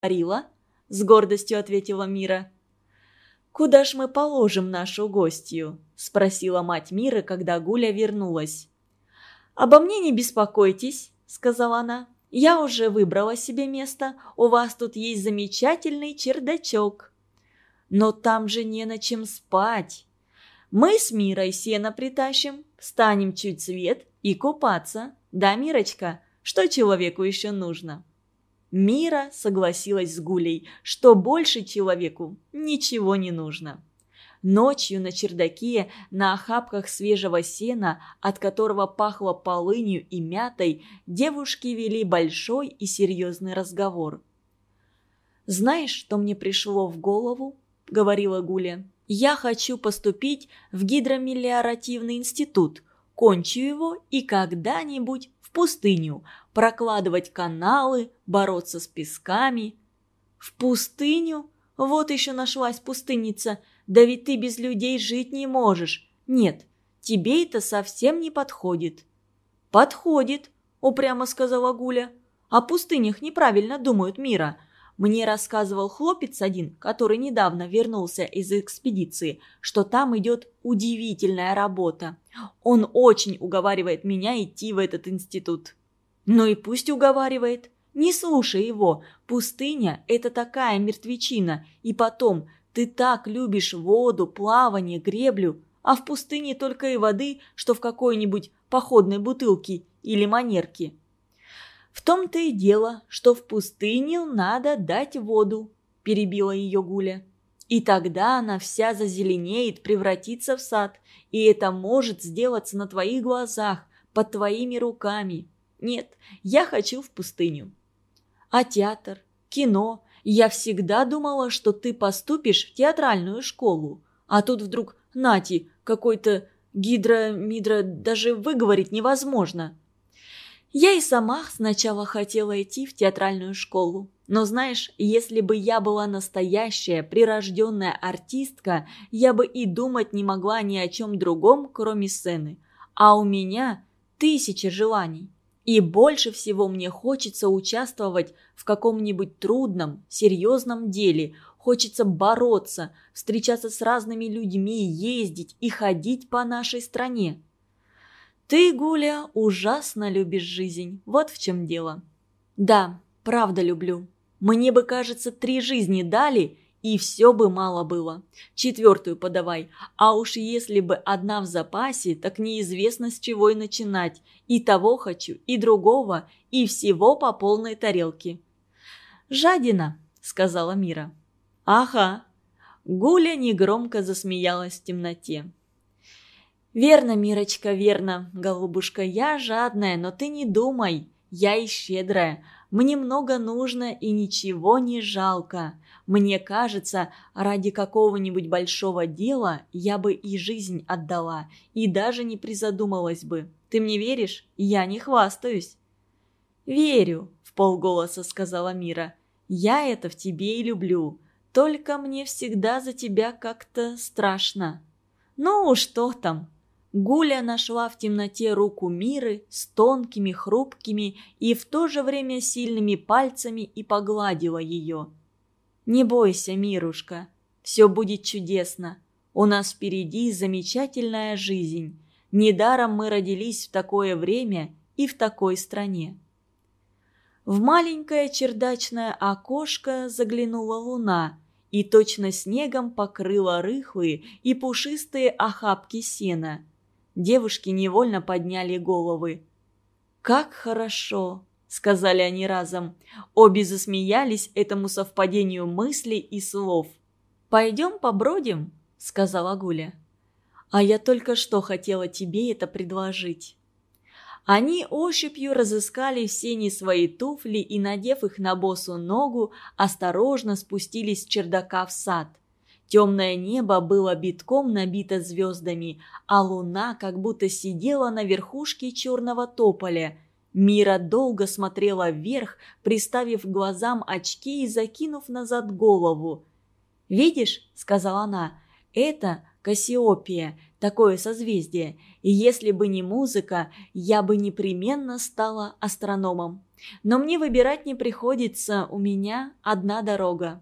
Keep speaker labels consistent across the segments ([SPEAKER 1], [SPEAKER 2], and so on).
[SPEAKER 1] говорила», — с гордостью ответила Мира. «Куда ж мы положим нашу гостью?» – спросила мать Миры, когда Гуля вернулась. «Обо мне не беспокойтесь», – сказала она. «Я уже выбрала себе место. У вас тут есть замечательный чердачок». «Но там же не на чем спать. Мы с Мирой сено притащим, станем чуть свет и купаться. Да, Мирочка, что человеку еще нужно?» Мира согласилась с Гулей, что больше человеку ничего не нужно. Ночью на чердаке, на охапках свежего сена, от которого пахло полынью и мятой, девушки вели большой и серьезный разговор. «Знаешь, что мне пришло в голову?» – говорила Гуля. «Я хочу поступить в гидромелиоративный институт, кончу его и когда-нибудь в пустыню, прокладывать каналы, бороться с песками. В пустыню? Вот еще нашлась пустынница. Да ведь ты без людей жить не можешь. Нет, тебе это совсем не подходит. Подходит, упрямо сказала Гуля. О пустынях неправильно думают мира. Мне рассказывал хлопец один, который недавно вернулся из экспедиции, что там идет удивительная работа. Он очень уговаривает меня идти в этот институт. Ну и пусть уговаривает. Не слушай его. Пустыня – это такая мертвечина. И потом, ты так любишь воду, плавание, греблю, а в пустыне только и воды, что в какой-нибудь походной бутылке или манерке. «В том-то и дело, что в пустыню надо дать воду», – перебила ее Гуля. «И тогда она вся зазеленеет, превратится в сад, и это может сделаться на твоих глазах, под твоими руками. Нет, я хочу в пустыню». «А театр? Кино? Я всегда думала, что ты поступишь в театральную школу. А тут вдруг, нати, какой-то гидро-мидро, даже выговорить невозможно». Я и сама сначала хотела идти в театральную школу. Но знаешь, если бы я была настоящая, прирожденная артистка, я бы и думать не могла ни о чем другом, кроме сцены. А у меня тысячи желаний. И больше всего мне хочется участвовать в каком-нибудь трудном, серьезном деле. Хочется бороться, встречаться с разными людьми, ездить и ходить по нашей стране. Ты, Гуля, ужасно любишь жизнь. Вот в чем дело. Да, правда люблю. Мне бы, кажется, три жизни дали, и все бы мало было. Четвертую подавай. А уж если бы одна в запасе, так неизвестно с чего и начинать. И того хочу, и другого, и всего по полной тарелке. «Жадина», — сказала Мира. «Ага». Гуля негромко засмеялась в темноте. «Верно, Мирочка, верно, голубушка, я жадная, но ты не думай, я и щедрая. Мне много нужно и ничего не жалко. Мне кажется, ради какого-нибудь большого дела я бы и жизнь отдала, и даже не призадумалась бы. Ты мне веришь? Я не хвастаюсь». «Верю», — в полголоса сказала Мира. «Я это в тебе и люблю. Только мне всегда за тебя как-то страшно». «Ну, что там?» Гуля нашла в темноте руку Миры с тонкими, хрупкими и в то же время сильными пальцами и погладила ее. «Не бойся, Мирушка, все будет чудесно. У нас впереди замечательная жизнь. Недаром мы родились в такое время и в такой стране». В маленькое чердачное окошко заглянула луна и точно снегом покрыла рыхлые и пушистые охапки сена – Девушки невольно подняли головы. «Как хорошо!» — сказали они разом. Обе засмеялись этому совпадению мыслей и слов. «Пойдем побродим?» — сказала Гуля. «А я только что хотела тебе это предложить». Они ощупью разыскали в сене свои туфли и, надев их на босу ногу, осторожно спустились с чердака в сад. Темное небо было битком набито звездами, а луна как будто сидела на верхушке черного тополя. Мира долго смотрела вверх, приставив глазам очки и закинув назад голову. «Видишь», — сказала она, — «это Кассиопия, такое созвездие. И если бы не музыка, я бы непременно стала астрономом. Но мне выбирать не приходится, у меня одна дорога».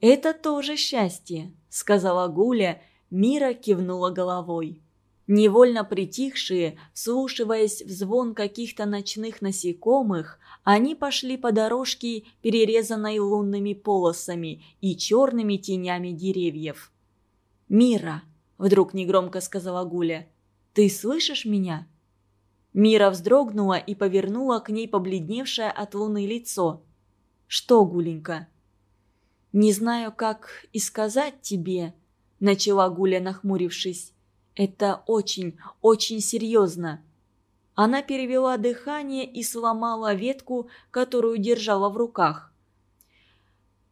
[SPEAKER 1] «Это тоже счастье», — сказала Гуля, Мира кивнула головой. Невольно притихшие, вслушиваясь в звон каких-то ночных насекомых, они пошли по дорожке, перерезанной лунными полосами и черными тенями деревьев. «Мира!» – вдруг негромко сказала Гуля. «Ты слышишь меня?» Мира вздрогнула и повернула к ней побледневшее от луны лицо. «Что, Гуленька?» «Не знаю, как и сказать тебе», – начала Гуля, нахмурившись. Это очень, очень серьезно. Она перевела дыхание и сломала ветку, которую держала в руках.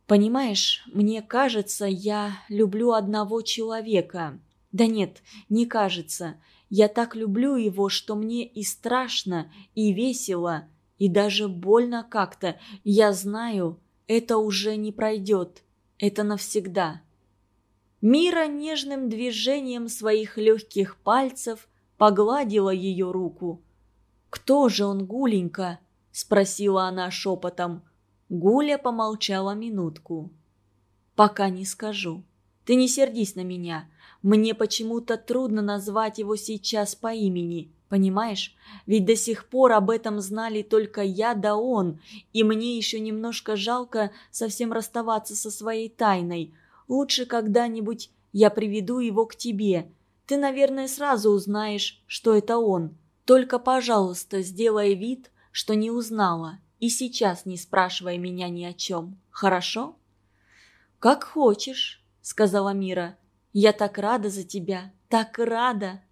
[SPEAKER 1] «Понимаешь, мне кажется, я люблю одного человека. Да нет, не кажется. Я так люблю его, что мне и страшно, и весело, и даже больно как-то. Я знаю, это уже не пройдет. Это навсегда». Мира нежным движением своих легких пальцев погладила ее руку. «Кто же он, Гуленька?» – спросила она шепотом. Гуля помолчала минутку. «Пока не скажу. Ты не сердись на меня. Мне почему-то трудно назвать его сейчас по имени, понимаешь? Ведь до сих пор об этом знали только я да он, и мне еще немножко жалко совсем расставаться со своей тайной – Лучше когда-нибудь я приведу его к тебе. Ты, наверное, сразу узнаешь, что это он. Только, пожалуйста, сделай вид, что не узнала. И сейчас не спрашивай меня ни о чем. Хорошо?» «Как хочешь», — сказала Мира. «Я так рада за тебя, так рада!»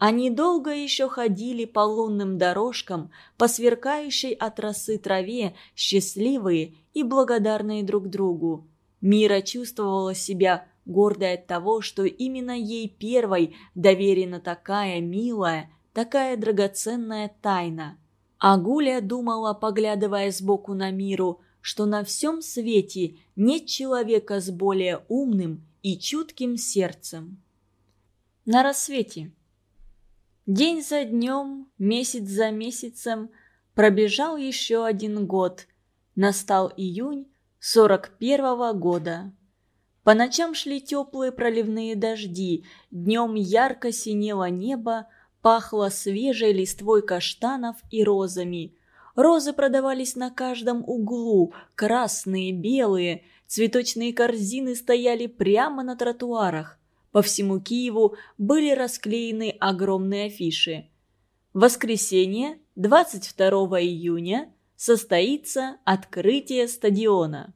[SPEAKER 1] Они долго еще ходили по лунным дорожкам, по сверкающей от росы траве, счастливые и благодарные друг другу. Мира чувствовала себя гордой от того, что именно ей первой доверена такая милая, такая драгоценная тайна. А Гуля думала, поглядывая сбоку на миру, что на всем свете нет человека с более умным и чутким сердцем. На рассвете. День за днем, месяц за месяцем пробежал еще один год. Настал июнь, сорок первого года. По ночам шли теплые проливные дожди, днем ярко синело небо, пахло свежей листвой каштанов и розами. Розы продавались на каждом углу, красные, белые, цветочные корзины стояли прямо на тротуарах. По всему Киеву были расклеены огромные афиши. Воскресенье, 22 июня, состоится открытие стадиона.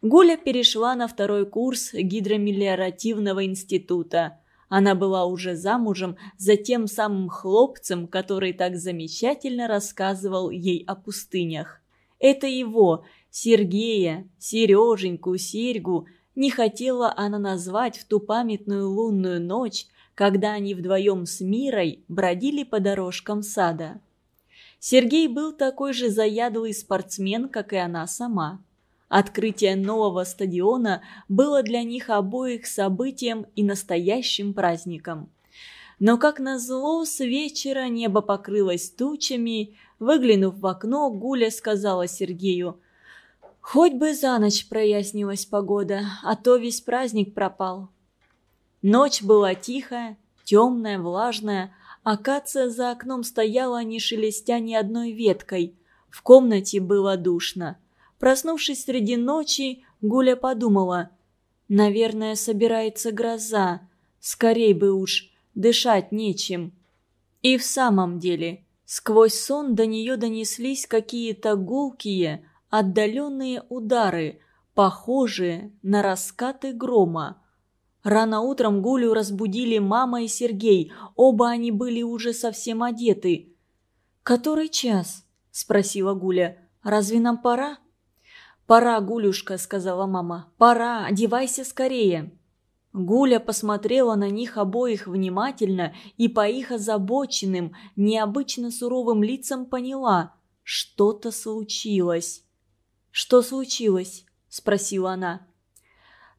[SPEAKER 1] Гуля перешла на второй курс гидромелиоративного института. Она была уже замужем за тем самым хлопцем, который так замечательно рассказывал ей о пустынях. Это его, Сергея, Сереженьку, Серьгу, не хотела она назвать в ту памятную лунную ночь, когда они вдвоем с Мирой бродили по дорожкам сада. Сергей был такой же заядлый спортсмен, как и она сама. Открытие нового стадиона было для них обоих событием и настоящим праздником. Но, как назло, с вечера небо покрылось тучами. Выглянув в окно, Гуля сказала Сергею, «Хоть бы за ночь прояснилась погода, а то весь праздник пропал». Ночь была тихая, темная, влажная, Акация за окном стояла, не шелестя ни одной веткой. В комнате было душно. Проснувшись среди ночи, Гуля подумала. «Наверное, собирается гроза. Скорей бы уж, дышать нечем». И в самом деле, сквозь сон до нее донеслись какие-то гулкие, отдаленные удары, похожие на раскаты грома. Рано утром Гулю разбудили мама и Сергей. Оба они были уже совсем одеты. «Который час?» – спросила Гуля. «Разве нам пора?» «Пора, Гулюшка», – сказала мама. «Пора, одевайся скорее». Гуля посмотрела на них обоих внимательно и по их озабоченным, необычно суровым лицам поняла – что-то случилось. «Что случилось?» – спросила она.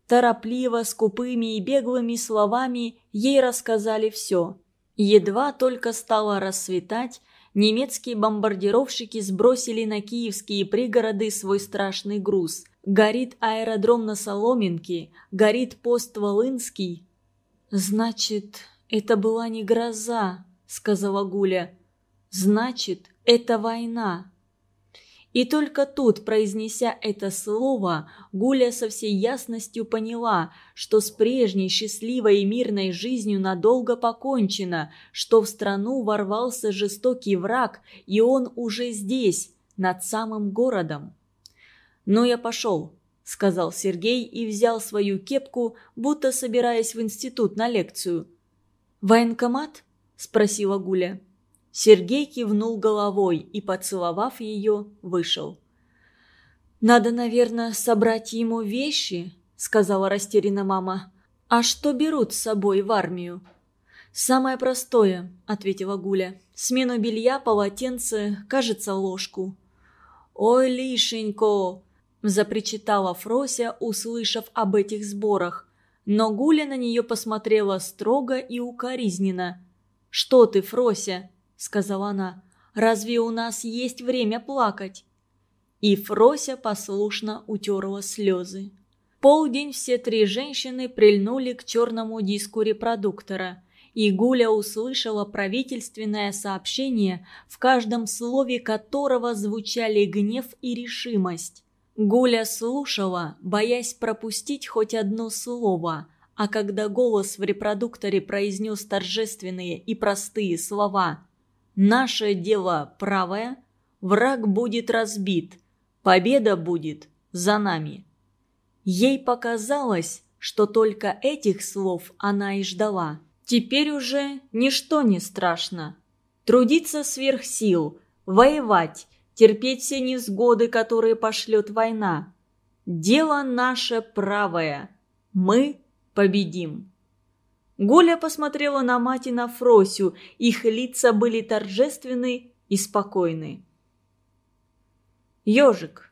[SPEAKER 1] Торопливо, скупыми и беглыми словами ей рассказали все. Едва только стало расцветать, немецкие бомбардировщики сбросили на киевские пригороды свой страшный груз. Горит аэродром на Соломенке, горит пост Волынский. «Значит, это была не гроза», — сказала Гуля. «Значит, это война». И только тут, произнеся это слово, Гуля со всей ясностью поняла, что с прежней счастливой и мирной жизнью надолго покончено, что в страну ворвался жестокий враг, и он уже здесь, над самым городом. «Ну, я пошел», — сказал Сергей и взял свою кепку, будто собираясь в институт на лекцию. «Военкомат?» — спросила Гуля. Сергей кивнул головой и, поцеловав ее, вышел. «Надо, наверное, собрать ему вещи», — сказала растерянно мама. «А что берут с собой в армию?» «Самое простое», — ответила Гуля. «Смену белья, полотенце, кажется, ложку». «Ой, лишенько!» – запричитала Фрося, услышав об этих сборах. Но Гуля на нее посмотрела строго и укоризненно. «Что ты, Фрося?» – сказала она. «Разве у нас есть время плакать?» И Фрося послушно утерла слезы. Полдень все три женщины прильнули к черному диску репродуктора, и Гуля услышала правительственное сообщение, в каждом слове которого звучали гнев и решимость. Гуля слушала, боясь пропустить хоть одно слово, а когда голос в репродукторе произнес торжественные и простые слова Наше дело правое, враг будет разбит, победа будет за нами. Ей показалось, что только этих слов она и ждала. Теперь уже ничто не страшно. Трудиться сверх сил, воевать, терпеть все невзгоды, которые пошлет война. Дело наше правое. Мы победим. Гуля посмотрела на мать и на Фросю. Их лица были торжественны и спокойны. Ежик.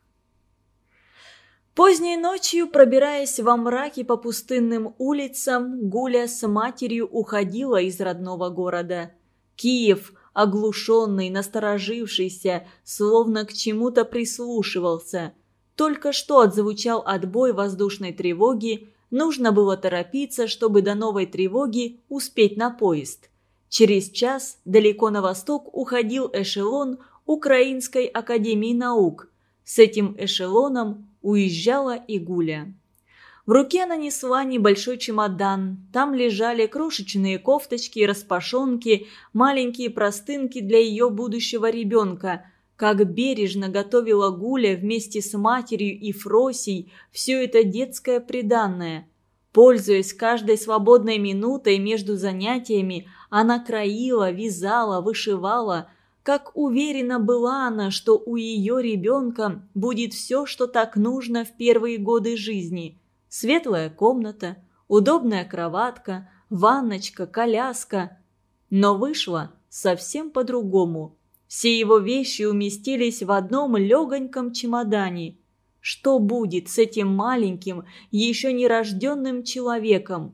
[SPEAKER 1] Поздней ночью, пробираясь во мраке по пустынным улицам, Гуля с матерью уходила из родного города. Киев, оглушенный, насторожившийся, словно к чему-то прислушивался. Только что отзвучал отбой воздушной тревоги, Нужно было торопиться, чтобы до новой тревоги успеть на поезд. Через час далеко на восток уходил эшелон Украинской академии наук. С этим эшелоном уезжала и Гуля. В руке она несла небольшой чемодан. Там лежали крошечные кофточки и распашонки, маленькие простынки для ее будущего ребенка. Как бережно готовила Гуля вместе с матерью и Фросей все это детское приданное. Пользуясь каждой свободной минутой между занятиями, она краила, вязала, вышивала. Как уверена была она, что у ее ребенка будет все, что так нужно в первые годы жизни. Светлая комната, удобная кроватка, ванночка, коляска. Но вышло совсем по-другому. Все его вещи уместились в одном легоньком чемодане – что будет с этим маленьким, еще нерожденным человеком?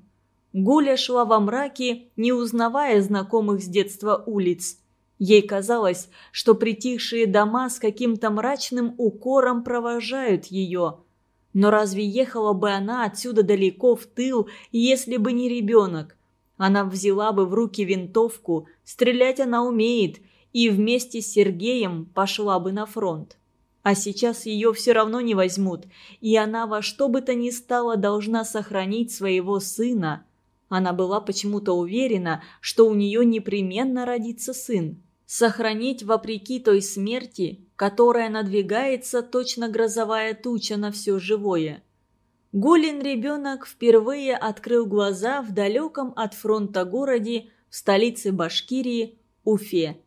[SPEAKER 1] Гуля шла во мраке, не узнавая знакомых с детства улиц. Ей казалось, что притихшие дома с каким-то мрачным укором провожают ее. Но разве ехала бы она отсюда далеко в тыл, если бы не ребенок? Она взяла бы в руки винтовку, стрелять она умеет, и вместе с Сергеем пошла бы на фронт. А сейчас ее все равно не возьмут, и она во что бы то ни стало должна сохранить своего сына. Она была почему-то уверена, что у нее непременно родится сын. Сохранить вопреки той смерти, которая надвигается точно грозовая туча на все живое. Гулин ребенок впервые открыл глаза в далеком от фронта городе в столице Башкирии, Уфе.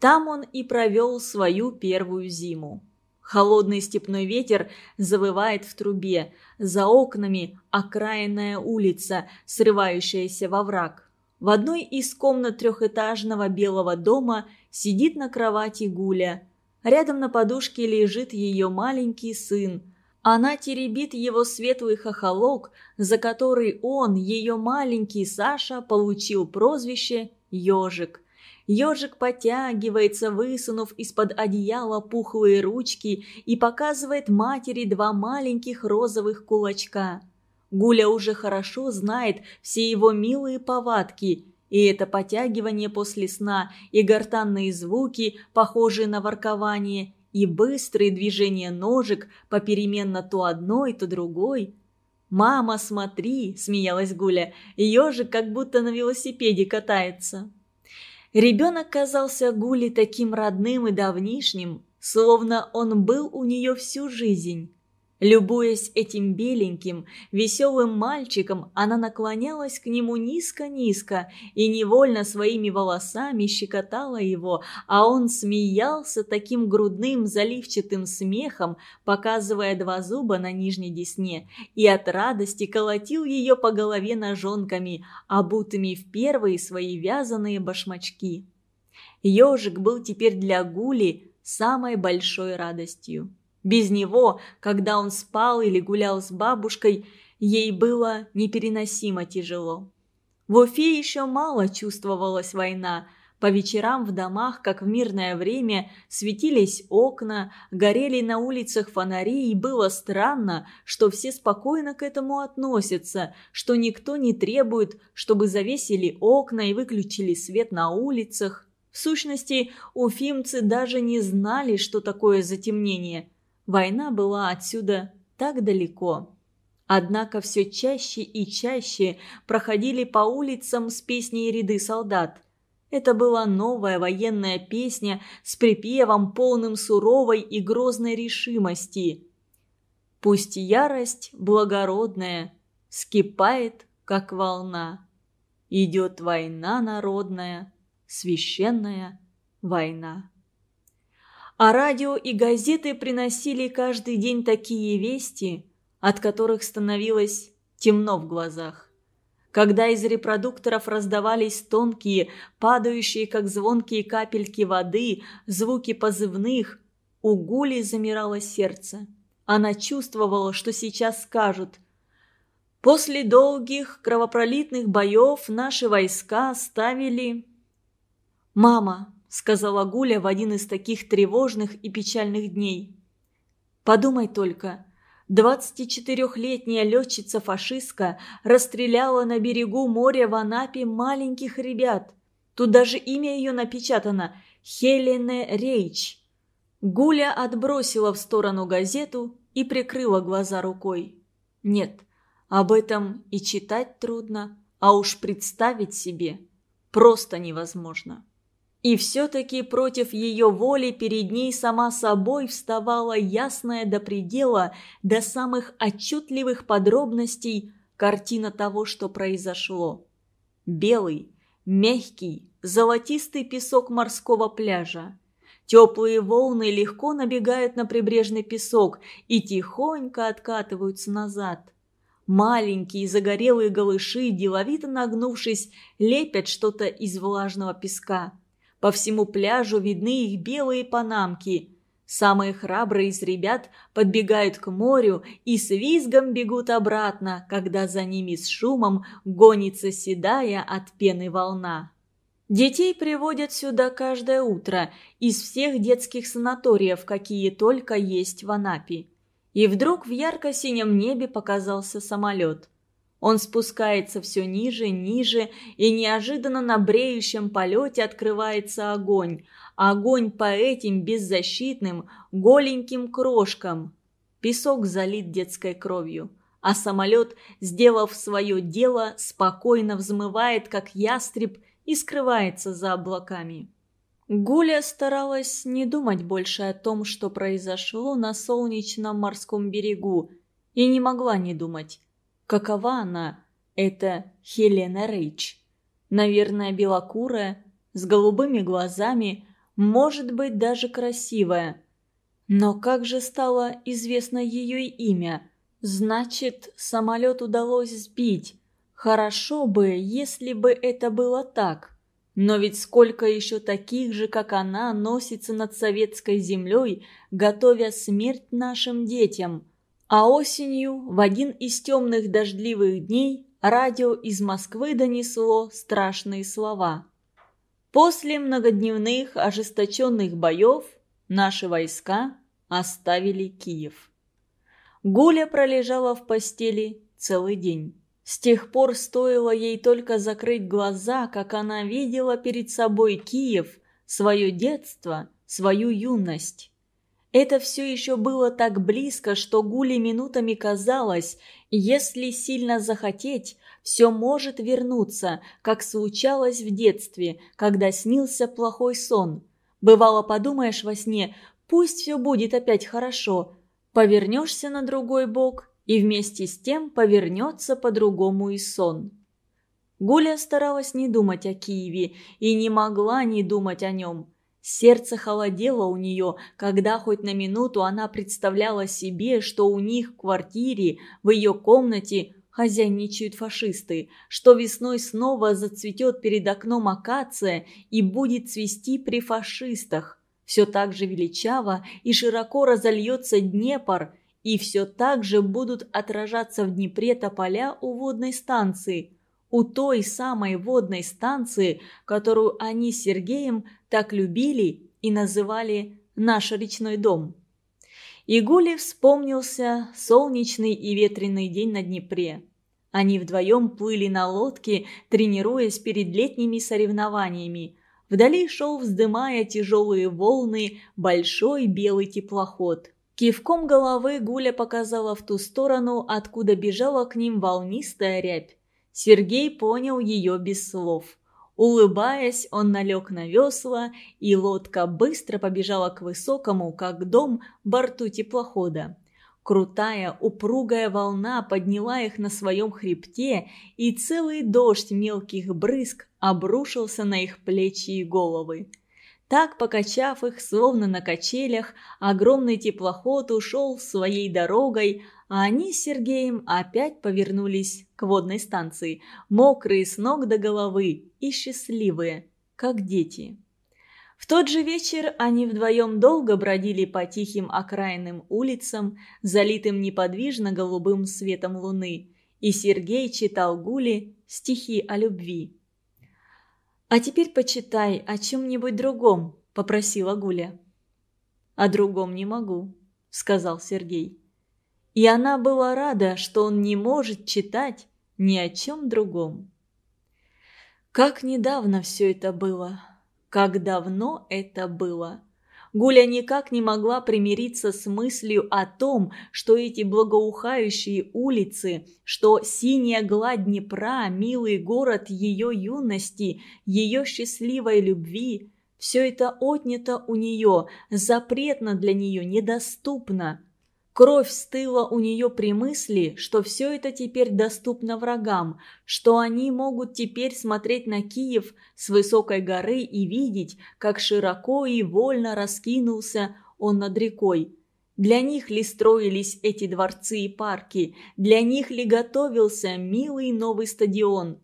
[SPEAKER 1] Там он и провел свою первую зиму. Холодный степной ветер завывает в трубе. За окнами окраинная улица, срывающаяся во враг. В одной из комнат трехэтажного белого дома сидит на кровати Гуля. Рядом на подушке лежит ее маленький сын, Она теребит его светлый хохолок, за который он, ее маленький Саша, получил прозвище «Ежик». Ежик потягивается, высунув из-под одеяла пухлые ручки и показывает матери два маленьких розовых кулачка. Гуля уже хорошо знает все его милые повадки, и это потягивание после сна, и гортанные звуки, похожие на воркование, и быстрые движения ножек, попеременно то одной, то другой. «Мама, смотри!» – смеялась Гуля. «Ежик как будто на велосипеде катается». Ребенок казался Гуле таким родным и давнишним, словно он был у нее всю жизнь. Любуясь этим беленьким, веселым мальчиком, она наклонялась к нему низко-низко и невольно своими волосами щекотала его, а он смеялся таким грудным заливчатым смехом, показывая два зуба на нижней десне, и от радости колотил ее по голове ножонками, обутыми в первые свои вязаные башмачки. Ежик был теперь для Гули самой большой радостью. Без него, когда он спал или гулял с бабушкой, ей было непереносимо тяжело. В Уфе еще мало чувствовалась война. По вечерам в домах, как в мирное время, светились окна, горели на улицах фонари, и было странно, что все спокойно к этому относятся, что никто не требует, чтобы завесили окна и выключили свет на улицах. В сущности, уфимцы даже не знали, что такое затемнение – Война была отсюда так далеко. Однако все чаще и чаще проходили по улицам с песней ряды солдат. Это была новая военная песня с припевом, полным суровой и грозной решимости. Пусть ярость благородная скипает, как волна. Идет война народная, священная война. А радио и газеты приносили каждый день такие вести, от которых становилось темно в глазах. Когда из репродукторов раздавались тонкие, падающие, как звонкие капельки воды, звуки позывных, у Гули замирало сердце. Она чувствовала, что сейчас скажут. После долгих кровопролитных боев наши войска ставили... «Мама, – сказала Гуля в один из таких тревожных и печальных дней. «Подумай только, 24-летняя летчица-фашистка расстреляла на берегу моря в Анапе маленьких ребят. Тут даже имя ее напечатано – Хелене Рейч». Гуля отбросила в сторону газету и прикрыла глаза рукой. Нет, об этом и читать трудно, а уж представить себе просто невозможно. И все-таки против ее воли перед ней сама собой вставала ясная до предела, до самых отчетливых подробностей картина того, что произошло. Белый, мягкий, золотистый песок морского пляжа. Теплые волны легко набегают на прибрежный песок и тихонько откатываются назад. Маленькие загорелые голыши, деловито нагнувшись, лепят что-то из влажного песка – по всему пляжу видны их белые панамки. Самые храбрые из ребят подбегают к морю и с визгом бегут обратно, когда за ними с шумом гонится седая от пены волна. Детей приводят сюда каждое утро из всех детских санаториев, какие только есть в Анапе. И вдруг в ярко-синем небе показался самолет – он спускается все ниже, ниже, и неожиданно на бреющем полете открывается огонь. Огонь по этим беззащитным, голеньким крошкам. Песок залит детской кровью. А самолет, сделав свое дело, спокойно взмывает, как ястреб, и скрывается за облаками. Гуля старалась не думать больше о том, что произошло на солнечном морском берегу, и не могла не думать. Какова она, эта Хелена Рейч? Наверное, белокурая, с голубыми глазами, может быть, даже красивая. Но как же стало известно ее имя? Значит, самолет удалось сбить. Хорошо бы, если бы это было так. Но ведь сколько еще таких же, как она, носится над советской землей, готовя смерть нашим детям – А осенью, в один из темных дождливых дней, радио из Москвы донесло страшные слова. После многодневных ожесточенных боев наши войска оставили Киев. Гуля пролежала в постели целый день. С тех пор стоило ей только закрыть глаза, как она видела перед собой Киев, свое детство, свою юность. Это все еще было так близко, что Гуле минутами казалось, если сильно захотеть, все может вернуться, как случалось в детстве, когда снился плохой сон. Бывало, подумаешь во сне, пусть все будет опять хорошо. Повернешься на другой бок, и вместе с тем повернется по-другому и сон. Гуля старалась не думать о Киеве и не могла не думать о нем. Сердце холодело у нее, когда хоть на минуту она представляла себе, что у них в квартире, в ее комнате хозяйничают фашисты, что весной снова зацветет перед окном акация и будет цвести при фашистах. Все так же величаво и широко разольется Днепр, и все так же будут отражаться в Днепре тополя у водной станции – у той самой водной станции, которую они с Сергеем так любили и называли «наш речной дом». И Гуле вспомнился солнечный и ветреный день на Днепре. Они вдвоем плыли на лодке, тренируясь перед летними соревнованиями. Вдали шел, вздымая тяжелые волны, большой белый теплоход. Кивком головы Гуля показала в ту сторону, откуда бежала к ним волнистая рябь. Сергей понял ее без слов. Улыбаясь, он налег на весла, и лодка быстро побежала к высокому, как дом, борту теплохода. Крутая, упругая волна подняла их на своем хребте, и целый дождь мелких брызг обрушился на их плечи и головы. Так, покачав их, словно на качелях, огромный теплоход ушел своей дорогой, а они с Сергеем опять повернулись к водной станции, мокрые с ног до головы и счастливые, как дети. В тот же вечер они вдвоем долго бродили по тихим окраинным улицам, залитым неподвижно голубым светом луны, и Сергей читал Гуле стихи о любви. «А теперь почитай о чем-нибудь другом», – попросила Гуля. «О другом не могу», – сказал Сергей и она была рада, что он не может читать ни о чем другом. Как недавно все это было, как давно это было. Гуля никак не могла примириться с мыслью о том, что эти благоухающие улицы, что синяя гладь Днепра, милый город ее юности, ее счастливой любви – все это отнято у нее, запретно для нее, недоступно – Кровь стыла у нее при мысли, что все это теперь доступно врагам, что они могут теперь смотреть на Киев с высокой горы и видеть, как широко и вольно раскинулся он над рекой. Для них ли строились эти дворцы и парки? Для них ли готовился милый новый стадион?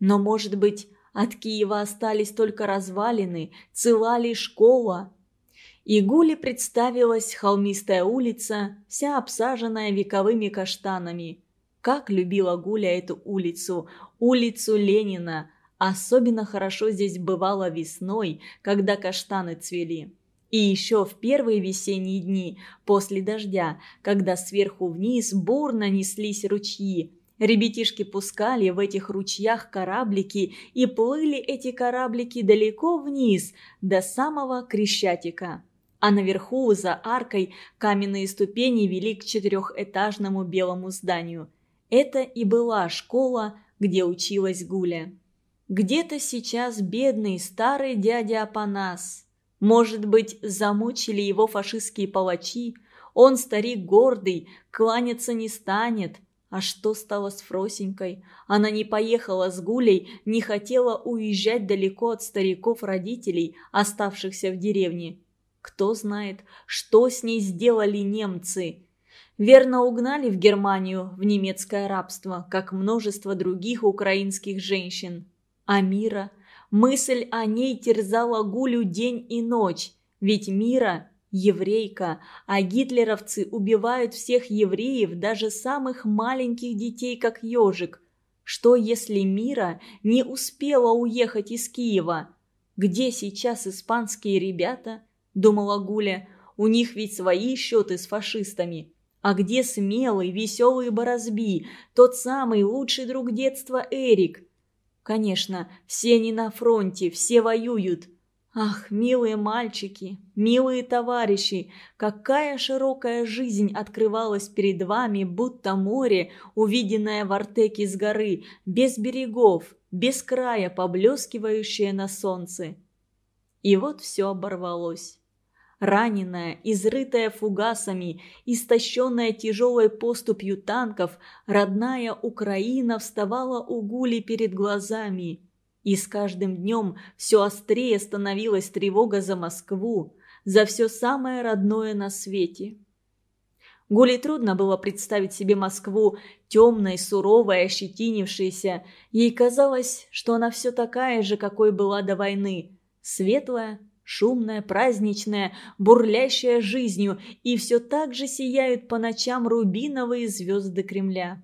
[SPEAKER 1] Но, может быть, от Киева остались только развалины, цела ли школа, и Гуле представилась холмистая улица, вся обсаженная вековыми каштанами. Как любила Гуля эту улицу, улицу Ленина. Особенно хорошо здесь бывало весной, когда каштаны цвели. И еще в первые весенние дни, после дождя, когда сверху вниз бурно неслись ручьи. Ребятишки пускали в этих ручьях кораблики, и плыли эти кораблики далеко вниз, до самого Крещатика а наверху, за аркой, каменные ступени вели к четырехэтажному белому зданию. Это и была школа, где училась Гуля. Где-то сейчас бедный старый дядя Апанас. Может быть, замучили его фашистские палачи. Он старик гордый, кланяться не станет. А что стало с Фросенькой? Она не поехала с Гулей, не хотела уезжать далеко от стариков-родителей, оставшихся в деревне. Кто знает, что с ней сделали немцы. Верно угнали в Германию, в немецкое рабство, как множество других украинских женщин. А Мира? Мысль о ней терзала Гулю день и ночь, ведь Мира – еврейка, а гитлеровцы убивают всех евреев, даже самых маленьких детей, как ежик. Что, если Мира не успела уехать из Киева? Где сейчас испанские ребята? Думала Гуля. У них ведь свои счеты с фашистами. А где смелый, веселый Борозби, тот самый лучший друг детства Эрик? Конечно, все не на фронте, все воюют. Ах, милые мальчики, милые товарищи, какая широкая жизнь открывалась перед вами, будто море, увиденное в Артеке с горы, без берегов, без края, поблескивающее на солнце. И вот все оборвалось. Раненая, изрытая фугасами, истощенная тяжелой поступью танков, родная Украина вставала у Гули перед глазами – и с каждым днем все острее становилась тревога за Москву, за все самое родное на свете. Гуле трудно было представить себе Москву темной, суровой, ощетинившейся. Ей казалось, что она все такая же, какой была до войны. Светлая, шумная, праздничная, бурлящая жизнью, и все так же сияют по ночам рубиновые звезды Кремля.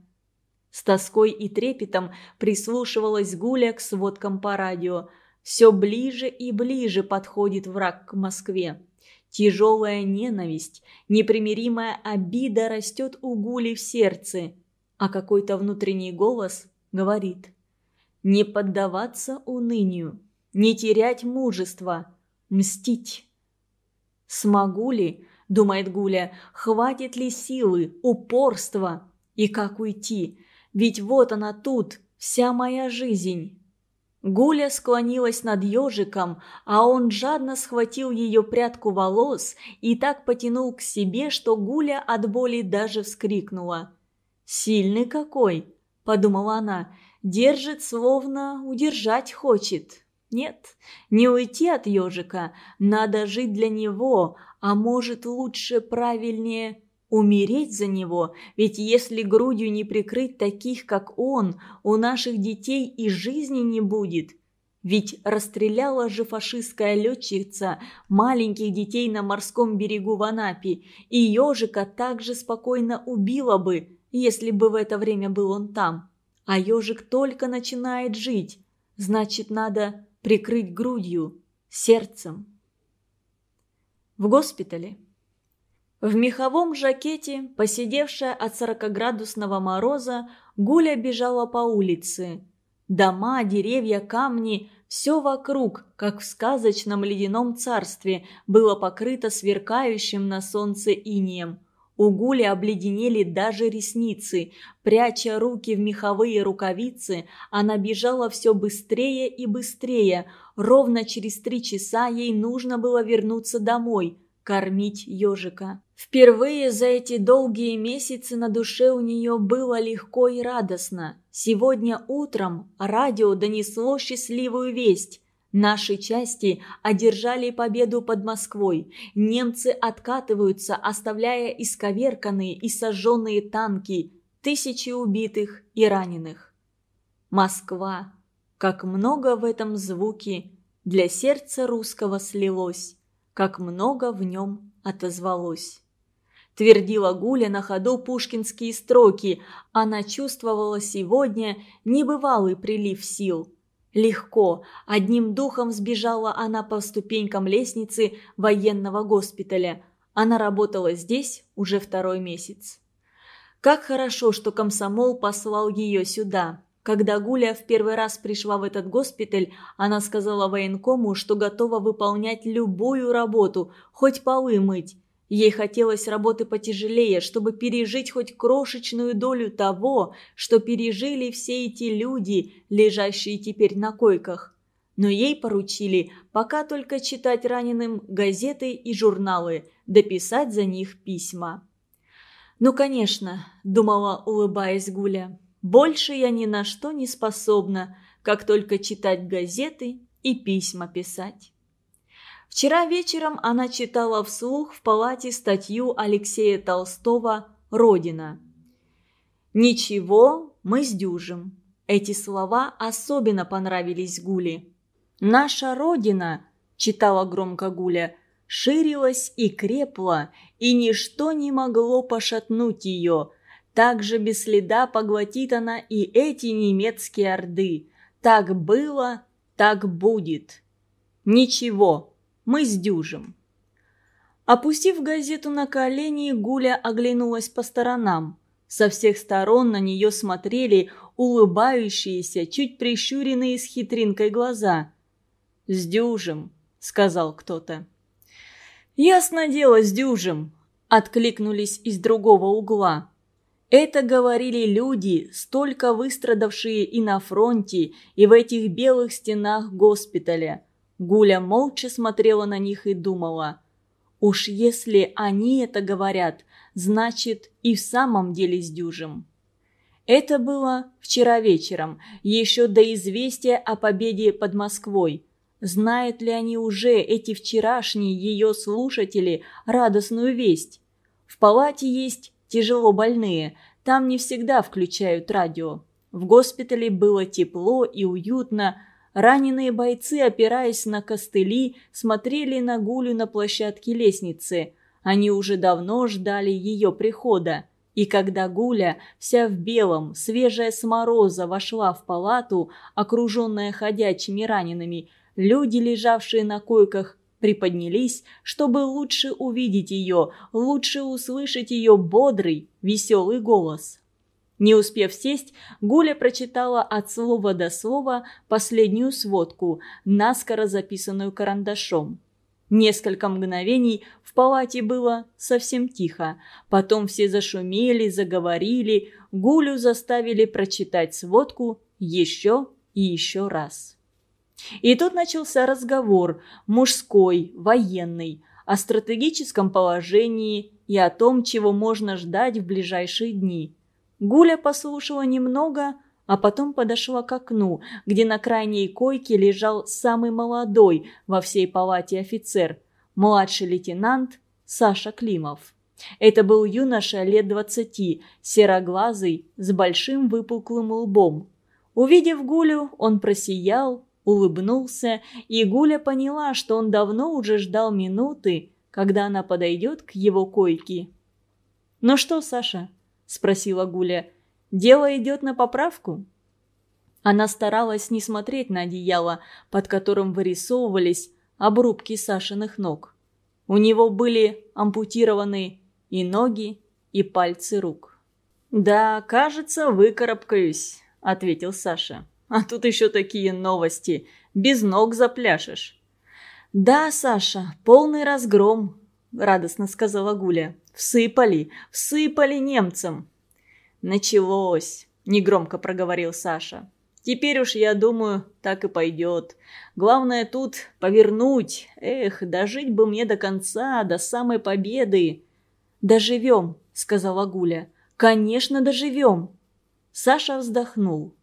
[SPEAKER 1] С тоской и трепетом прислушивалась Гуля к сводкам по радио. Все ближе и ближе подходит враг к Москве. Тяжелая ненависть, непримиримая обида растет у Гули в сердце, а какой-то внутренний голос говорит «Не поддаваться унынию, не терять мужества, мстить». «Смогу ли, — думает Гуля, — хватит ли силы, упорства и как уйти?» Ведь вот она тут, вся моя жизнь. Гуля склонилась над ежиком, а он жадно схватил ее прядку волос и так потянул к себе, что Гуля от боли даже вскрикнула. «Сильный какой!» – подумала она. «Держит, словно удержать хочет». Нет, не уйти от ежика, надо жить для него, а может лучше, правильнее Умереть за него, ведь если грудью не прикрыть таких, как он, у наших детей и жизни не будет. Ведь расстреляла же фашистская летчица маленьких детей на морском берегу в Анапе, и ежика также спокойно убила бы, если бы в это время был он там. А ежик только начинает жить, значит, надо прикрыть грудью, сердцем. В госпитале в меховом жакете, посидевшая от сорокоградусного мороза, Гуля бежала по улице. Дома, деревья, камни – все вокруг, как в сказочном ледяном царстве, было покрыто сверкающим на солнце инеем. У Гули обледенели даже ресницы. Пряча руки в меховые рукавицы, она бежала все быстрее и быстрее. Ровно через три часа ей нужно было вернуться домой – кормить ежика. Впервые за эти долгие месяцы на душе у нее было легко и радостно. Сегодня утром радио донесло счастливую весть. Наши части одержали победу под Москвой. Немцы откатываются, оставляя исковерканные и сожженные танки, тысячи убитых и раненых. Москва. Как много в этом звуке для сердца русского слилось как много в нем отозвалось. Твердила Гуля на ходу пушкинские строки. Она чувствовала сегодня небывалый прилив сил. Легко, одним духом сбежала она по ступенькам лестницы военного госпиталя. Она работала здесь уже второй месяц. Как хорошо, что комсомол послал ее сюда. Когда Гуля в первый раз пришла в этот госпиталь, она сказала военкому, что готова выполнять любую работу, хоть полы мыть. Ей хотелось работы потяжелее, чтобы пережить хоть крошечную долю того, что пережили все эти люди, лежащие теперь на койках. Но ей поручили пока только читать раненым газеты и журналы, дописать за них письма. «Ну, конечно», — думала, улыбаясь Гуля, — больше я ни на что не способна, как только читать газеты и письма писать. Вчера вечером она читала вслух в палате статью Алексея Толстого «Родина». «Ничего, мы сдюжим». Эти слова особенно понравились Гуле. «Наша Родина», – читала громко Гуля, – ширилась и крепла, и ничто не могло пошатнуть ее. Так же без следа поглотит она и эти немецкие орды. Так было, так будет. Ничего, мы сдюжим. Опустив газету на колени, Гуля оглянулась по сторонам. Со всех сторон на нее смотрели улыбающиеся, чуть прищуренные с хитринкой глаза. «Сдюжим», — сказал кто-то. «Ясно дело, сдюжим», — откликнулись из другого угла. Это говорили люди, столько выстрадавшие и на фронте, и в этих белых стенах госпиталя. Гуля молча смотрела на них и думала – Уж если они это говорят, значит и в самом деле сдюжим. Это было вчера вечером, еще до известия о победе под Москвой. Знают ли они уже, эти вчерашние ее слушатели, радостную весть? В палате есть тяжело больные, там не всегда включают радио. В госпитале было тепло и уютно, Раненые бойцы, опираясь на костыли, смотрели на Гулю на площадке лестницы. Они уже давно ждали ее прихода. И когда Гуля, вся в белом, свежая с мороза, вошла в палату, окруженная ходячими ранеными, люди, лежавшие на койках, приподнялись, чтобы лучше увидеть ее, лучше услышать ее бодрый, веселый голос. Не успев сесть, Гуля прочитала от слова до слова последнюю сводку, наскоро записанную карандашом. Несколько мгновений в палате было совсем тихо. Потом все зашумели, заговорили, Гулю заставили прочитать сводку еще и еще раз. И тут начался разговор, мужской, военный, о стратегическом положении и о том, чего можно ждать в ближайшие дни – Гуля послушала немного, а потом подошла к окну, где на крайней койке лежал самый молодой во всей палате офицер, младший лейтенант Саша Климов. Это был юноша лет двадцати, сероглазый, с большим выпуклым лбом. Увидев Гулю, он просиял, улыбнулся, и Гуля поняла, что он давно уже ждал минуты, когда она подойдет к его койке. «Ну что, Саша, спросила Гуля. «Дело идет на поправку?» Она старалась не смотреть на одеяло, под которым вырисовывались обрубки Сашиных ног. У него были ампутированы и ноги, и пальцы рук. «Да, кажется, выкарабкаюсь», — ответил Саша. «А тут еще такие новости. Без ног запляшешь». «Да, Саша, полный разгром», — радостно сказала Гуля. Всыпали, всыпали немцам. Началось, негромко проговорил Саша. Теперь уж, я думаю, так и пойдет. Главное тут повернуть. Эх, дожить бы мне до конца, до самой победы. «Доживем», — сказала Гуля. «Конечно, доживем». Саша вздохнул.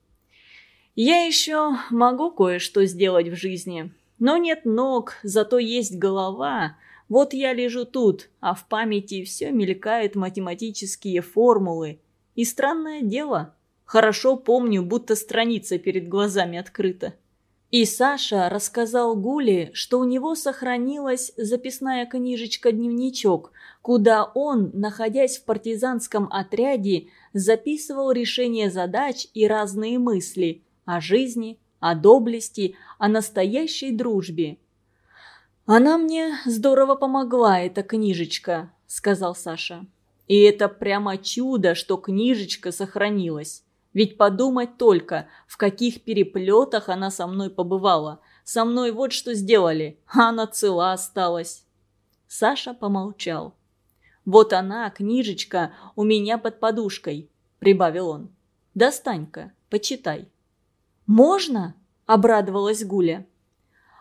[SPEAKER 1] «Я еще могу кое-что сделать в жизни. Но нет ног, зато есть голова. Вот я лежу тут, а в памяти все мелькают математические формулы. И странное дело, хорошо помню, будто страница перед глазами открыта. И Саша рассказал Гуле, что у него сохранилась записная книжечка-дневничок, куда он, находясь в партизанском отряде, записывал решения задач и разные мысли о жизни, о доблести, о настоящей дружбе. «Она мне здорово помогла, эта книжечка», — сказал Саша. «И это прямо чудо, что книжечка сохранилась. Ведь подумать только, в каких переплетах она со мной побывала. Со мной вот что сделали, а она цела осталась». Саша помолчал. «Вот она, книжечка, у меня под подушкой», — прибавил он. «Достань-ка, почитай». «Можно?» — обрадовалась Гуля.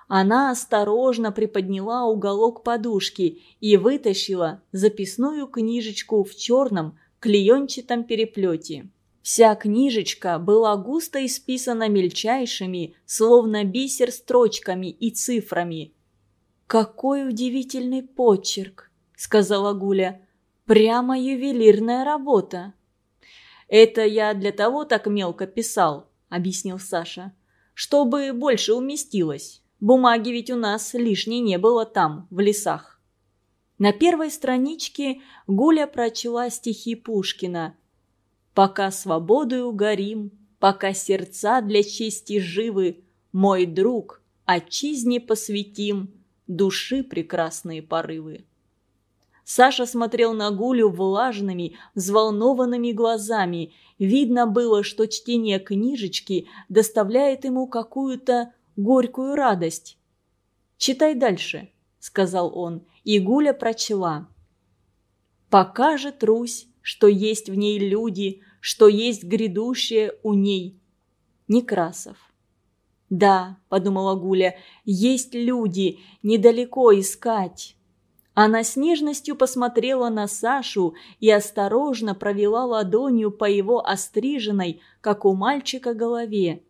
[SPEAKER 1] Она осторожно приподняла уголок подушки и вытащила записную книжечку в черном клеенчатом переплете. Вся книжечка была густо исписана мельчайшими, словно бисер строчками и цифрами. «Какой удивительный почерк!» — сказала Гуля. «Прямо ювелирная работа!» «Это я для того так мелко писал», — объяснил Саша, — «чтобы больше уместилось». Бумаги ведь у нас лишней не было там, в лесах. На первой страничке Гуля прочла стихи Пушкина «Пока свободою горим, пока сердца для чести живы, мой друг, отчизне посвятим души прекрасные порывы». Саша смотрел на Гулю влажными, взволнованными глазами. Видно было, что чтение книжечки доставляет ему какую-то горькую радость. «Читай дальше», — сказал он, и Гуля прочла. «Покажет Русь, что есть в ней люди, что есть грядущее у ней». Некрасов. «Да», — подумала Гуля, — «есть люди, недалеко искать». Она с нежностью посмотрела на Сашу и осторожно провела ладонью по его остриженной, как у мальчика, голове.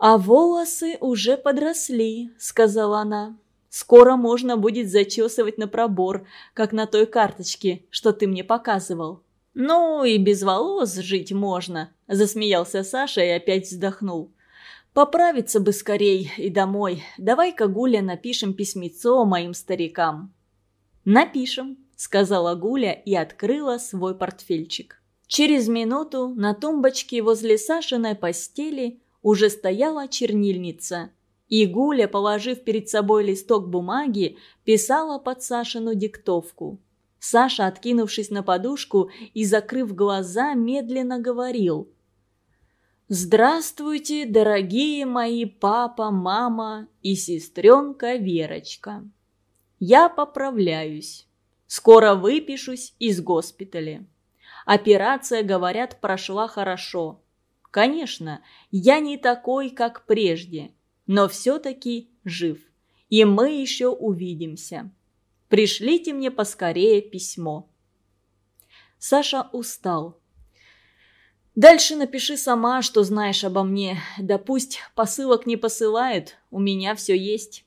[SPEAKER 1] «А волосы уже подросли», — сказала она. «Скоро можно будет зачесывать на пробор, как на той карточке, что ты мне показывал». «Ну и без волос жить можно», — засмеялся Саша и опять вздохнул. «Поправиться бы скорей и домой. Давай-ка, Гуля, напишем письмецо моим старикам». «Напишем», — сказала Гуля и открыла свой портфельчик. Через минуту на тумбочке возле Сашиной постели уже стояла чернильница. И Гуля, положив перед собой листок бумаги, писала под Сашину диктовку. Саша, откинувшись на подушку и закрыв глаза, медленно говорил. «Здравствуйте, дорогие мои папа, мама и сестренка Верочка. Я поправляюсь. Скоро выпишусь из госпиталя. Операция, говорят, прошла хорошо. Конечно, я не такой, как прежде, но все-таки жив. И мы еще увидимся. Пришлите мне поскорее письмо. Саша устал. Дальше напиши сама, что знаешь обо мне. Да пусть посылок не посылает, у меня все есть.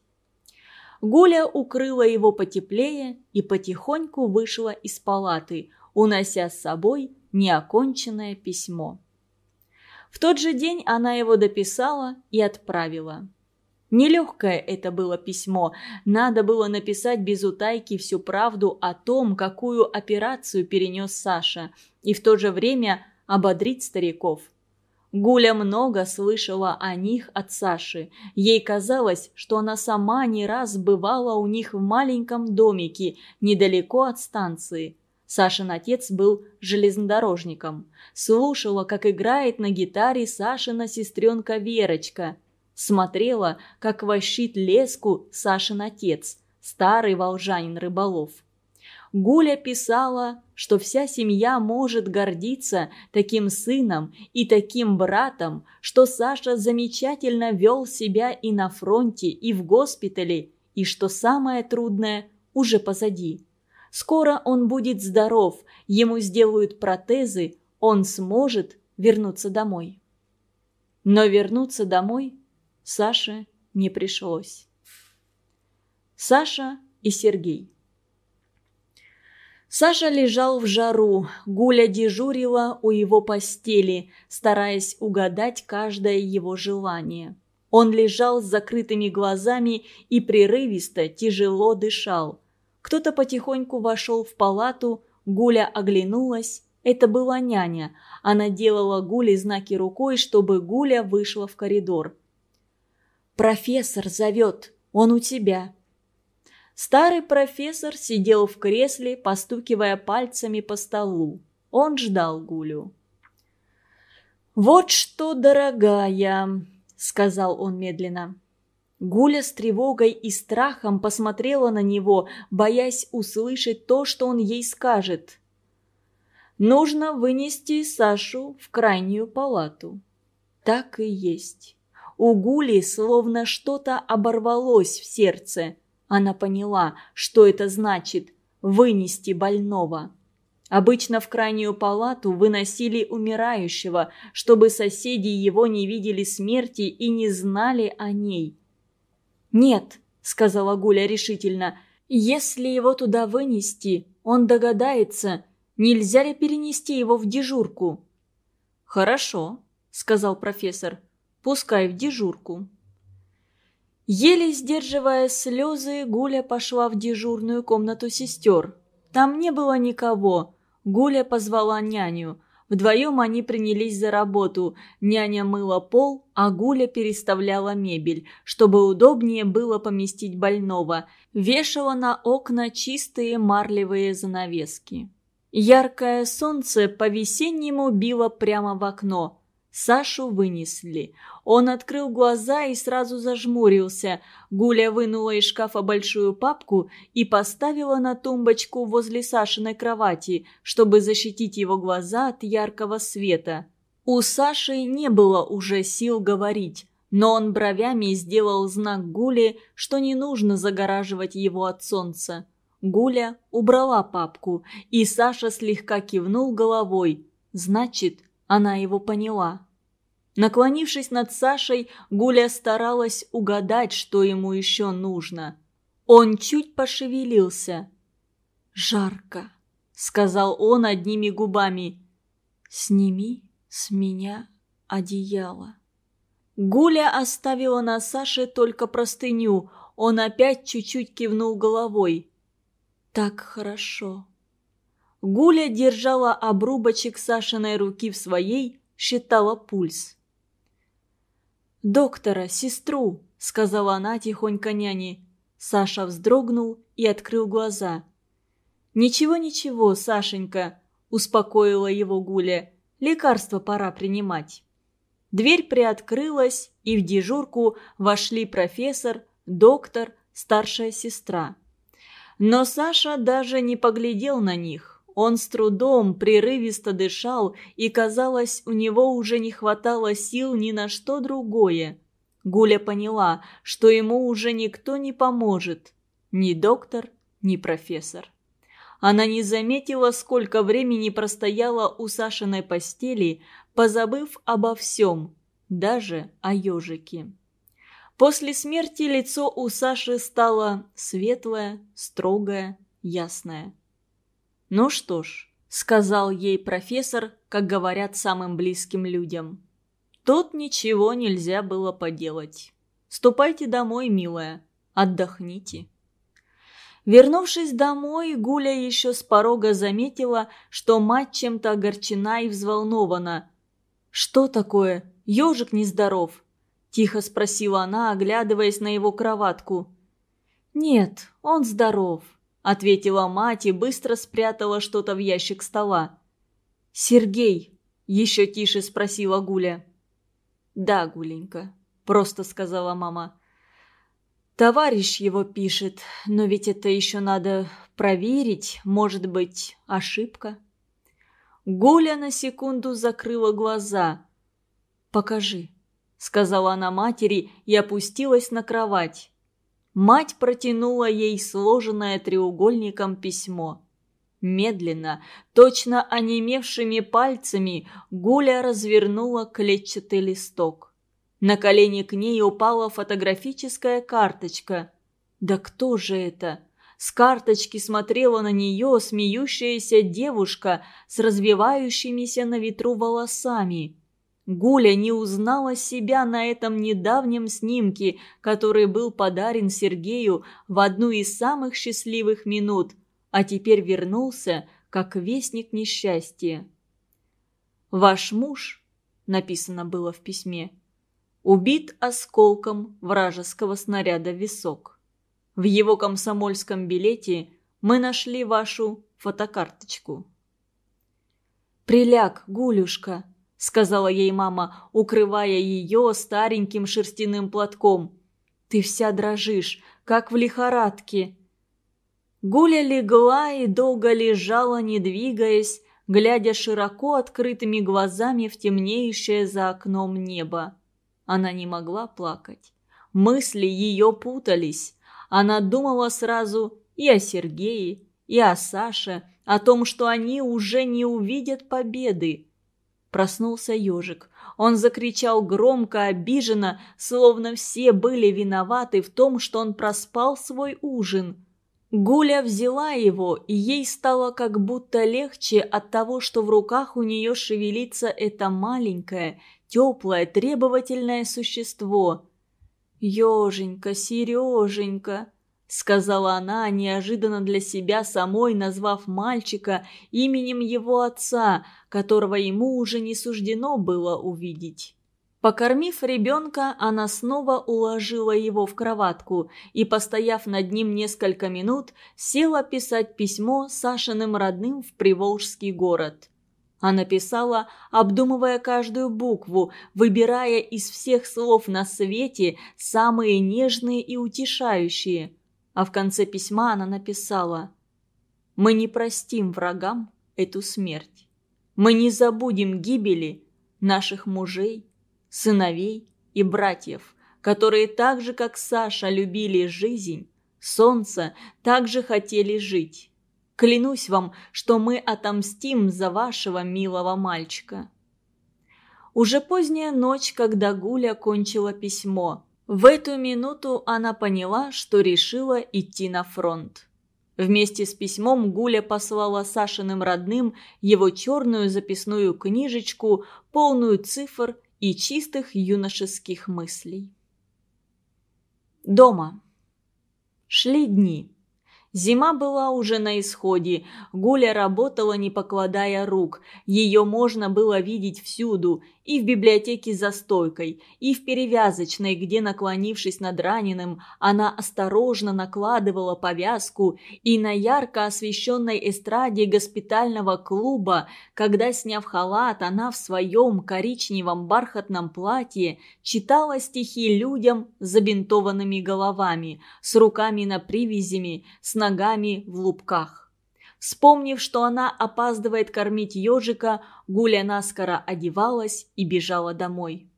[SPEAKER 1] Гуля укрыла его потеплее и потихоньку вышла из палаты, унося с собой неоконченное письмо. В тот же день она его дописала и отправила. Нелегкое это было письмо. Надо было написать без утайки всю правду о том, какую операцию перенес Саша, и в то же время ободрить стариков. Гуля много слышала о них от Саши. Ей казалось, что она сама не раз бывала у них в маленьком домике, недалеко от станции – Сашин отец был железнодорожником. Слушала, как играет на гитаре Сашина сестренка Верочка. Смотрела, как вощит леску Сашин отец, старый волжанин рыболов. Гуля писала, что вся семья может гордиться таким сыном и таким братом, что Саша замечательно вел себя и на фронте, и в госпитале, и что самое трудное уже позади. Скоро он будет здоров, ему сделают протезы, он сможет вернуться домой. Но вернуться домой Саше не пришлось. Саша и Сергей Саша лежал в жару, Гуля дежурила у его постели, стараясь угадать каждое его желание. Он лежал с закрытыми глазами и прерывисто, тяжело дышал. Кто-то потихоньку вошел в палату, Гуля оглянулась. Это была няня. Она делала Гуле знаки рукой, чтобы Гуля вышла в коридор. «Профессор зовет. Он у тебя». Старый профессор сидел в кресле, постукивая пальцами по столу. Он ждал Гулю. «Вот что, дорогая», — сказал он медленно. Гуля с тревогой и страхом посмотрела на него, боясь услышать то, что он ей скажет. «Нужно вынести Сашу в крайнюю палату». Так и есть. У Гули словно что-то оборвалось в сердце. Она поняла, что это значит «вынести больного». Обычно в крайнюю палату выносили умирающего, чтобы соседи его не видели смерти и не знали о ней – «Нет», — сказала Гуля решительно, — «если его туда вынести, он догадается, нельзя ли перенести его в дежурку». «Хорошо», — сказал профессор, — «пускай в дежурку». Еле сдерживая слезы, Гуля пошла в дежурную комнату сестер. Там не было никого. Гуля позвала няню. Вдвоем они принялись за работу. Няня мыла пол, а Гуля переставляла мебель, чтобы удобнее было поместить больного. Вешала на окна чистые марлевые занавески. Яркое солнце по-весеннему било прямо в окно. Сашу вынесли. Он открыл глаза и сразу зажмурился. Гуля вынула из шкафа большую папку и поставила на тумбочку возле Сашиной кровати, чтобы защитить его глаза от яркого света. У Саши не было уже сил говорить, но он бровями сделал знак Гуле, что не нужно загораживать его от солнца. Гуля убрала папку, и Саша слегка кивнул головой. Значит, она его поняла. Наклонившись над Сашей, Гуля старалась угадать, что ему еще нужно. Он чуть пошевелился. «Жарко», — сказал он одними губами. «Сними с меня одеяло». Гуля оставила на Саше только простыню. Он опять чуть-чуть кивнул головой. «Так хорошо». Гуля держала обрубочек Сашиной руки в своей, считала пульс. «Доктора, сестру!» — сказала она тихонько няне. Саша вздрогнул и открыл глаза. «Ничего-ничего, Сашенька», — успокоила его Гуля. «Лекарство пора принимать». Дверь приоткрылась, и в дежурку вошли профессор, доктор, старшая сестра. Но Саша даже не поглядел на них. Он с трудом, прерывисто дышал, и, казалось, у него уже не хватало сил ни на что другое. Гуля поняла, что ему уже никто не поможет. Ни доктор, ни профессор. Она не заметила, сколько времени простояла у Сашиной постели, позабыв обо всем, даже о ежике. После смерти лицо у Саши стало светлое, строгое, ясное. «Ну что ж», — сказал ей профессор, как говорят самым близким людям. «Тут ничего нельзя было поделать. Ступайте домой, милая, отдохните». Вернувшись домой, Гуля еще с порога заметила, что мать чем-то огорчена и взволнована. «Что такое? Ежик нездоров?» – тихо спросила она, оглядываясь на его кроватку. «Нет, он здоров ответила мать и быстро спрятала что-то в ящик стола. «Сергей?» – еще тише спросила Гуля. «Да, Гуленька», – просто сказала мама. «Товарищ его пишет, но ведь это еще надо проверить, может быть, ошибка». Гуля на секунду закрыла глаза. «Покажи», – сказала она матери и опустилась на кровать. Мать протянула ей сложенное треугольником письмо. Медленно, точно онемевшими пальцами, Гуля развернула клетчатый листок. На колени к ней упала фотографическая карточка. Да кто же это? С карточки смотрела на нее смеющаяся девушка с развивающимися на ветру волосами. Гуля не узнала себя на этом недавнем снимке, который был подарен Сергею в одну из самых счастливых минут, а теперь вернулся как вестник несчастья. «Ваш муж», — написано было в письме, — убит осколком вражеского снаряда висок. В его комсомольском билете мы нашли вашу фотокарточку. «Приляг, Гулюшка», сказала ей мама, укрывая ее стареньким шерстяным платком. «Ты вся дрожишь, как в лихорадке». Гуля легла и долго лежала, не двигаясь, глядя широко открытыми глазами в темнеющее за окном небо. Она не могла плакать. Мысли ее путались. Она думала сразу и о Сергее, и о Саше, о том, что они уже не увидят победы. Проснулся ежик. Он закричал громко, обиженно, словно все были виноваты в том, что он проспал свой ужин. Гуля взяла его, и ей стало как будто легче от того, что в руках у нее шевелится это маленькое, теплое, требовательное существо. «Еженька, Сереженька», — сказала она, неожиданно для себя самой назвав мальчика именем его отца, которого ему уже не суждено было увидеть. Покормив ребенка, она снова уложила его в кроватку и, постояв над ним несколько минут, села писать письмо Сашиным родным в Приволжский город. Она писала, обдумывая каждую букву, выбирая из всех слов на свете самые нежные и утешающие. А в конце письма она написала «Мы не простим врагам эту смерть. Мы не забудем гибели наших мужей, сыновей и братьев, которые так же, как Саша, любили жизнь, солнце, так же хотели жить». Клянусь вам, что мы отомстим за вашего милого мальчика». Уже поздняя ночь, когда Гуля кончила письмо. В эту минуту она поняла, что решила идти на фронт. Вместе с письмом Гуля послала Сашиным родным его черную записную книжечку, полную цифр и чистых юношеских мыслей. Дома. Шли дни. Зима была уже на исходе. Гуля работала, не покладая рук. Ее можно было видеть всюду. И в библиотеке за стойкой, и в перевязочной, где, наклонившись над раненым, она осторожно накладывала повязку, и на ярко освещенной эстраде госпитального клуба, когда, сняв халат, она в своем коричневом бархатном платье читала стихи людям с забинтованными головами, с руками на привязями, с ногами в лупках. Вспомнив, что она опаздывает кормить ежика, Гуля наскоро одевалась и бежала домой.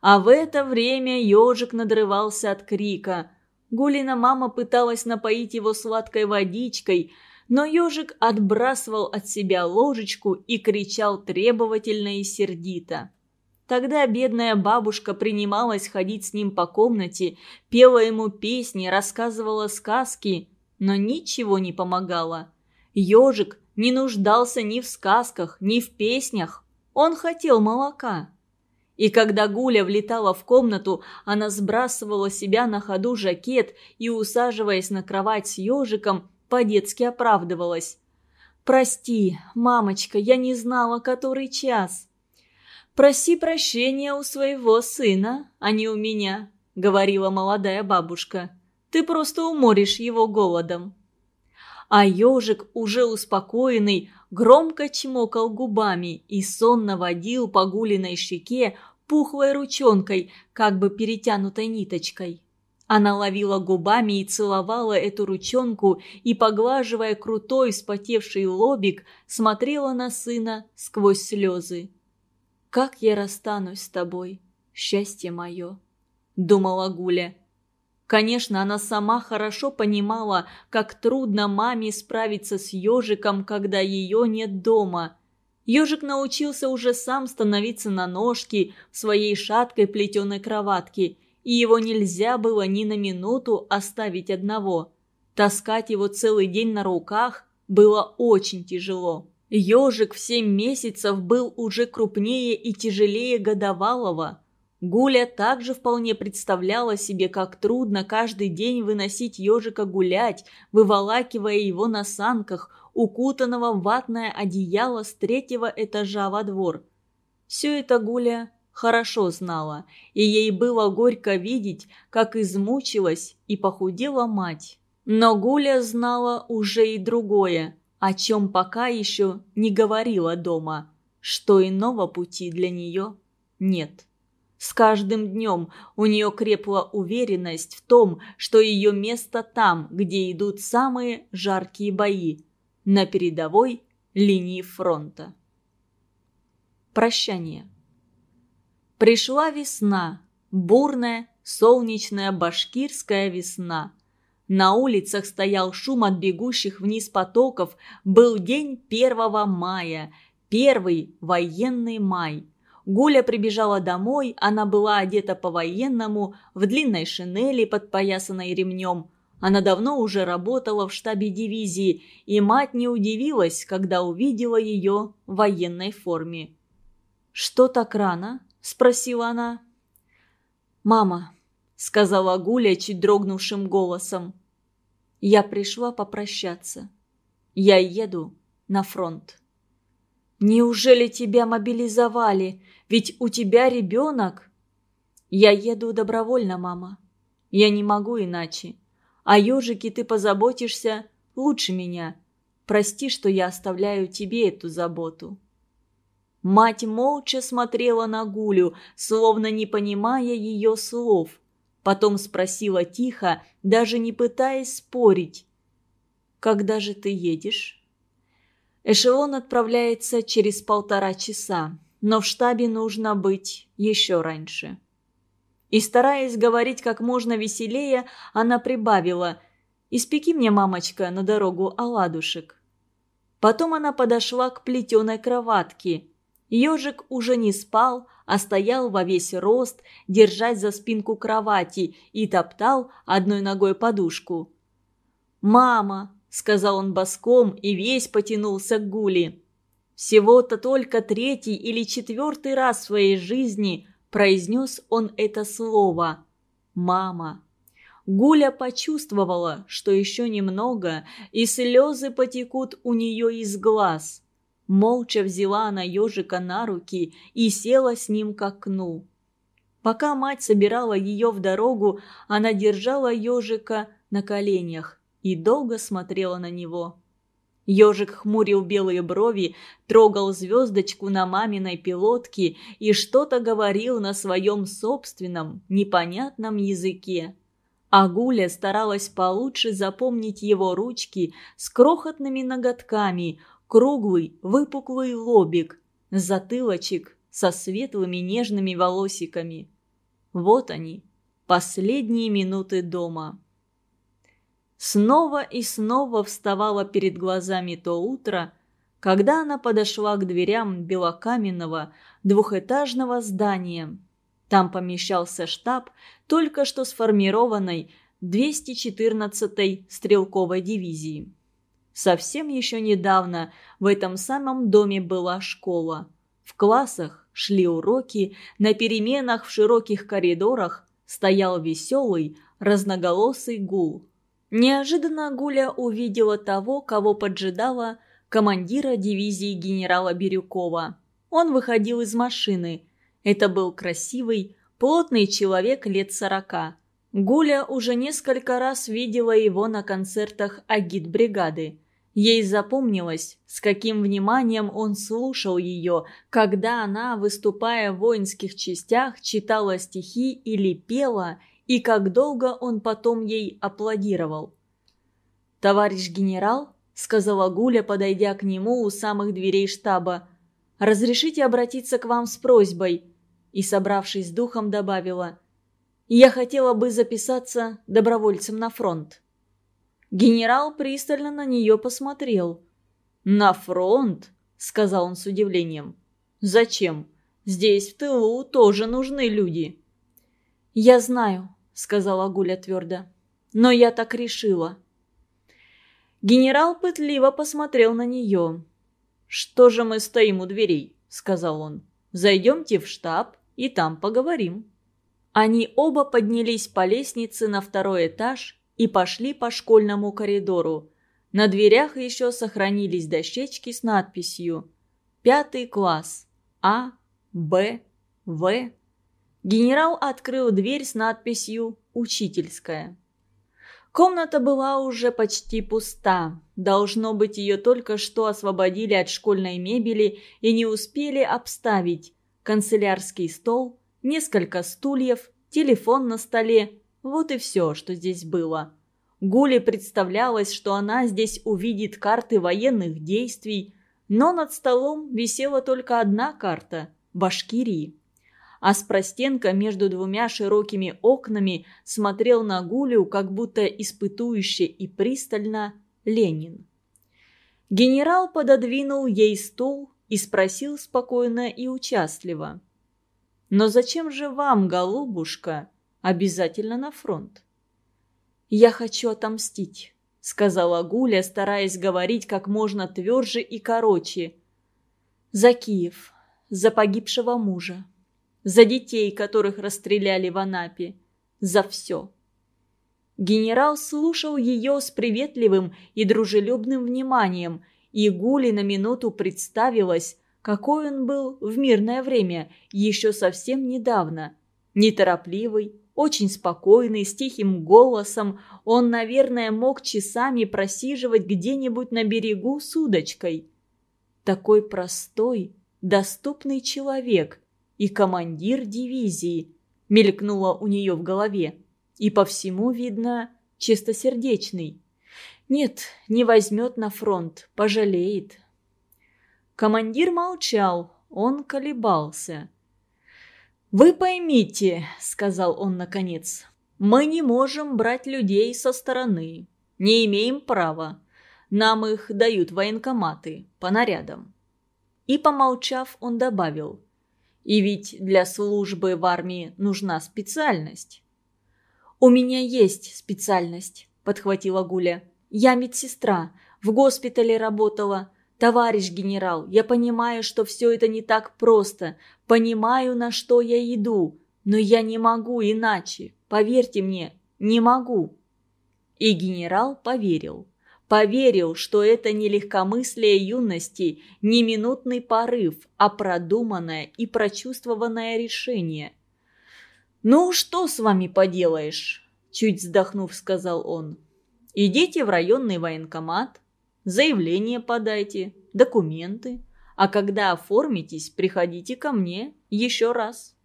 [SPEAKER 1] А в это время ежик надрывался от крика. Гулина мама пыталась напоить его сладкой водичкой, но ежик отбрасывал от себя ложечку и кричал требовательно и сердито. Тогда бедная бабушка принималась ходить с ним по комнате, пела ему песни, рассказывала сказки, но ничего не помогало. Ежик не нуждался ни в сказках, ни в песнях. Он хотел молока. И когда Гуля влетала в комнату, она сбрасывала себя на ходу жакет и, усаживаясь на кровать с ежиком, по-детски оправдывалась. «Прости, мамочка, я не знала, который час». «Проси прощения у своего сына, а не у меня», — говорила молодая бабушка. «Ты просто уморишь его голодом» а ежик, уже успокоенный, громко чмокал губами и сонно водил по гулиной щеке пухлой ручонкой, как бы перетянутой ниточкой. Она ловила губами и целовала эту ручонку и, поглаживая крутой вспотевший лобик, смотрела на сына сквозь слезы. «Как я расстанусь с тобой, счастье мое!» — думала Гуля. Конечно, она сама хорошо понимала, как трудно маме справиться с ежиком, когда ее нет дома. Ежик научился уже сам становиться на ножки в своей шаткой плетеной кроватке, и его нельзя было ни на минуту оставить одного. Таскать его целый день на руках было очень тяжело. Ежик в семь месяцев был уже крупнее и тяжелее годовалого. Гуля также вполне представляла себе, как трудно каждый день выносить ежика гулять, выволакивая его на санках, укутанного в ватное одеяло с третьего этажа во двор. Все это Гуля хорошо знала, и ей было горько видеть, как измучилась и похудела мать. Но Гуля знала уже и другое, о чем пока еще не говорила дома, что иного пути для нее нет. С каждым днем у нее крепла уверенность в том, что ее место там, где идут самые жаркие бои, на передовой линии фронта. Прощание. Пришла весна, бурная, солнечная башкирская весна. На улицах стоял шум от бегущих вниз потоков, был день 1 мая, первый военный май – Гуля прибежала домой, она была одета по-военному, в длинной шинели, подпоясанной ремнем. Она давно уже работала в штабе дивизии, и мать не удивилась, когда увидела ее в военной форме. «Что так рано?» – спросила она. «Мама, сказала Гуля чуть дрогнувшим голосом. «Я пришла попрощаться. Я еду на фронт». «Неужели тебя мобилизовали? Ведь у тебя ребенок?» «Я еду добровольно, мама. Я не могу иначе. О ежике ты позаботишься лучше меня. Прости, что я оставляю тебе эту заботу». Мать молча смотрела на Гулю, словно не понимая ее слов. Потом спросила тихо, даже не пытаясь спорить. «Когда же ты едешь?» Эшелон отправляется через полтора часа, но в штабе нужно быть еще раньше. И стараясь говорить как можно веселее, она прибавила «Испеки мне, мамочка, на дорогу оладушек». Потом она подошла к плетеной кроватке. Ежик уже не спал, а стоял во весь рост, держась за спинку кровати и топтал одной ногой подушку. «Мама!» – сказал он боском и весь потянулся к Гуле. Всего-то только третий или четвертый раз в своей жизни произнес он это слово «мама». Гуля почувствовала, что еще немного, и слезы потекут у нее из глаз – молча взяла она ежика на руки и села с ним к окну. Пока мать собирала ее в дорогу, она держала ежика на коленях и долго смотрела на него. Ежик хмурил белые брови, трогал звездочку на маминой пилотке и что-то говорил на своем собственном, непонятном языке. А Гуля старалась получше запомнить его ручки с крохотными ноготками, круглый выпуклый лобик, затылочек со светлыми нежными волосиками. Вот они, последние минуты дома. Снова и снова вставала перед глазами то утро, когда она подошла к дверям белокаменного двухэтажного здания. Там помещался штаб только что сформированной 214-й стрелковой дивизии. Совсем еще недавно в этом самом доме была школа. В классах шли уроки, на переменах в широких коридорах стоял веселый, разноголосый гул. Неожиданно Гуля увидела того, кого поджидала командира дивизии генерала Бирюкова. Он выходил из машины. Это был красивый, плотный человек лет сорока. Гуля уже несколько раз видела его на концертах агит-бригады. Ей запомнилось, с каким вниманием он слушал ее, когда она, выступая в воинских частях, читала стихи или пела, и как долго он потом ей аплодировал. «Товарищ генерал», — сказала Гуля, подойдя к нему у самых дверей штаба, — «разрешите обратиться к вам с просьбой», и, собравшись с духом, добавила — я хотела бы записаться добровольцем на фронт». Генерал пристально на нее посмотрел. «На фронт?» – сказал он с удивлением. «Зачем? Здесь, в тылу, тоже нужны люди». «Я знаю», – сказала Гуля твердо. «Но я так решила». Генерал пытливо посмотрел на нее. «Что же мы стоим у дверей?» – сказал он. «Зайдемте в штаб и там поговорим». Они оба поднялись по лестнице на второй этаж и пошли по школьному коридору. На дверях еще сохранились дощечки с надписью «Пятый класс. А. Б. В». Генерал открыл дверь с надписью «Учительская». Комната была уже почти пуста. Должно быть, ее только что освободили от школьной мебели и не успели обставить. Канцелярский стол, несколько стульев, телефон на столе. Вот и все, что здесь было. Гуле представлялось, что она здесь увидит карты военных действий, но над столом висела только одна карта – Башкирии. А с простенка между двумя широкими окнами смотрел на Гулю, как будто испытующе и пристально, Ленин. Генерал пододвинул ей стул и спросил спокойно и участливо – но зачем же вам, голубушка, обязательно на фронт? «Я хочу отомстить», — сказала Гуля, стараясь говорить как можно тверже и короче. «За Киев, за погибшего мужа, за детей, которых расстреляли в Анапе, за все. Генерал слушал ее с приветливым и дружелюбным вниманием, и Гули на минуту представилась, какой он был в мирное время, еще совсем недавно. Неторопливый, очень спокойный, с тихим голосом, он, наверное, мог часами просиживать где-нибудь на берегу с удочкой. Такой простой, доступный человек и командир дивизии мелькнуло у нее в голове. И по всему видно чистосердечный. Нет, не возьмет на фронт, пожалеет. Командир молчал, он колебался. «Вы поймите», — сказал он наконец, — «мы не можем брать людей со стороны. Не имеем права. Нам их дают военкоматы по нарядам». И, помолчав, он добавил, «И ведь для службы в армии нужна специальность». «У меня есть специальность», — подхватила Гуля. «Я медсестра, в госпитале работала. Товарищ генерал, я понимаю, что все это не так просто, понимаю, на что я иду, но я не могу иначе, поверьте мне, не могу». И генерал поверил. Поверил, что это не легкомыслие юности, не минутный порыв, а продуманное и прочувствованное решение – «Ну, что с вами поделаешь?» – чуть вздохнув, сказал он. «Идите в районный военкомат, заявление подайте, документы, а когда оформитесь, приходите ко мне еще раз».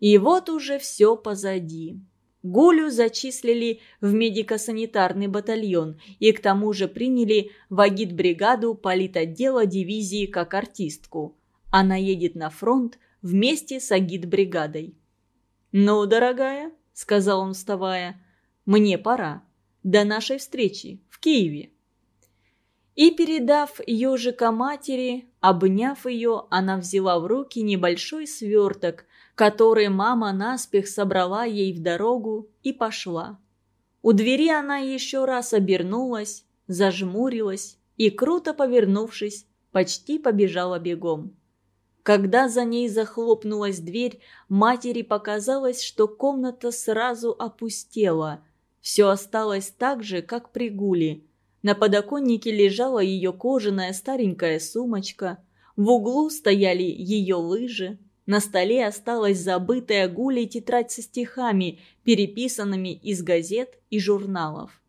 [SPEAKER 1] И вот уже все позади. Гулю зачислили в медико-санитарный батальон и к тому же приняли в агитбригаду политотдела дивизии как артистку. Она едет на фронт вместе с агитбригадой. «Ну, дорогая», — сказал он, вставая, — «мне пора. До нашей встречи в Киеве». И, передав ежика матери, обняв ее, она взяла в руки небольшой сверток, который мама наспех собрала ей в дорогу и пошла. У двери она еще раз обернулась, зажмурилась и, круто повернувшись, почти побежала бегом. Когда за ней захлопнулась дверь, матери показалось, что комната сразу опустела. Все осталось так же, как при гуле. На подоконнике лежала ее кожаная старенькая сумочка. В углу стояли ее лыжи. На столе осталась забытая гулей тетрадь со стихами, переписанными из газет и журналов.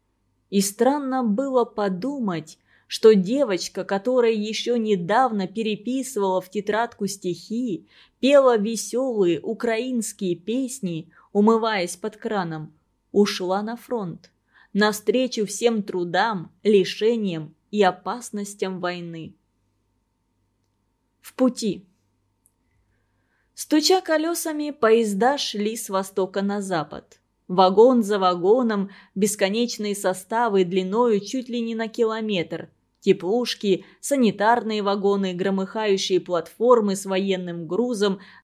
[SPEAKER 1] И странно было подумать, что девочка, которая еще недавно переписывала в тетрадку стихи, пела веселые украинские песни, умываясь под краном, ушла на фронт, навстречу всем трудам, лишениям и опасностям войны. В пути. Стуча колесами, поезда шли с востока на запад. Вагон за вагоном, бесконечные составы длиною чуть ли не на километр – Теплушки, санитарные вагоны, громыхающие платформы с военным грузом,